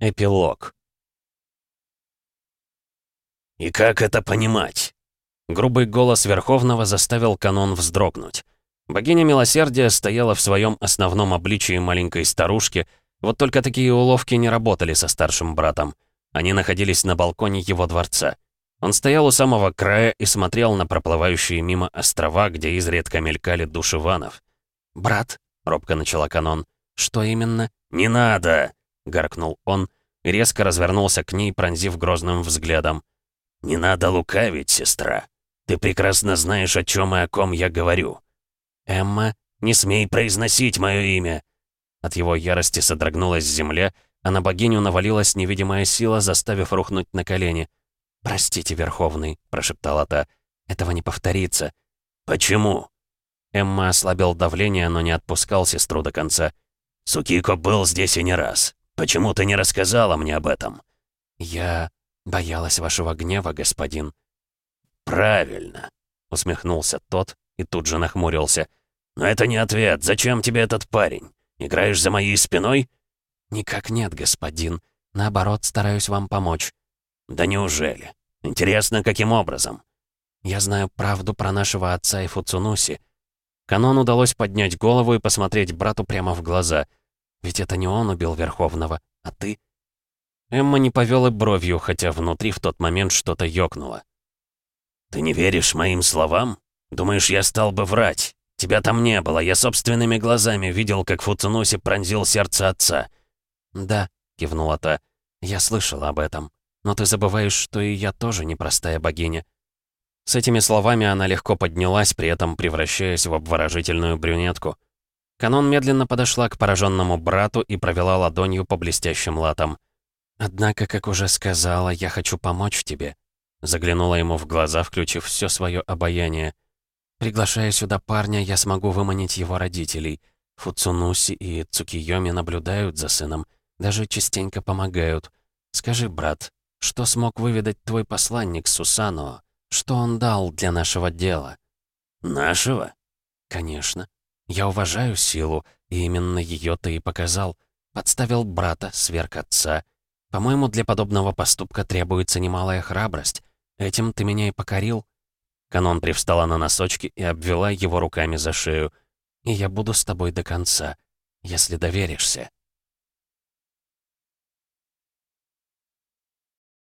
Эпилог. «И как это понимать?» Грубый голос Верховного заставил канон вздрогнуть. Богиня Милосердия стояла в своем основном обличии маленькой старушки, вот только такие уловки не работали со старшим братом. Они находились на балконе его дворца. Он стоял у самого края и смотрел на проплывающие мимо острова, где изредка мелькали души ванов. «Брат», — робко начала канон, — «что именно?» «Не надо!» — гаркнул он резко развернулся к ней, пронзив грозным взглядом. «Не надо лукавить, сестра. Ты прекрасно знаешь, о чем и о ком я говорю. Эмма, не смей произносить мое имя!» От его ярости содрогнулась земля, а на богиню навалилась невидимая сила, заставив рухнуть на колени. «Простите, Верховный», — прошептала та, — «этого не повторится». «Почему?» Эмма ослабил давление, но не отпускал сестру до конца. «Сукико был здесь и не раз. Почему ты не рассказала мне об этом?» «Я боялась вашего гнева, господин». «Правильно», — усмехнулся тот и тут же нахмурился. «Но это не ответ. Зачем тебе этот парень? Играешь за моей спиной?» «Никак нет, господин. Наоборот, стараюсь вам помочь». «Да неужели? Интересно, каким образом?» «Я знаю правду про нашего отца и Фуцунуси». Канон удалось поднять голову и посмотреть брату прямо в глаза. «Ведь это не он убил Верховного, а ты?» Эмма не повела бровью, хотя внутри в тот момент что-то ёкнуло. «Ты не веришь моим словам? Думаешь, я стал бы врать? Тебя там не было, я собственными глазами видел, как Фуцунуси пронзил сердце отца». «Да», — кивнула та, — «я слышала об этом». Но ты забываешь, что и я тоже непростая богиня». С этими словами она легко поднялась, при этом превращаясь в обворожительную брюнетку. Канон медленно подошла к пораженному брату и провела ладонью по блестящим латам. «Однако, как уже сказала, я хочу помочь тебе», — заглянула ему в глаза, включив все свое обаяние. «Приглашая сюда парня, я смогу выманить его родителей. Фуцунуси и Цукиоми наблюдают за сыном, даже частенько помогают. Скажи, брат, что смог выведать твой посланник Сусано? Что он дал для нашего дела?» «Нашего?» «Конечно. Я уважаю силу, и именно ее ты и показал. Подставил брата, сверг отца. По-моему, для подобного поступка требуется немалая храбрость. Этим ты меня и покорил». Канон привстала на носочки и обвела его руками за шею. «И я буду с тобой до конца, если доверишься».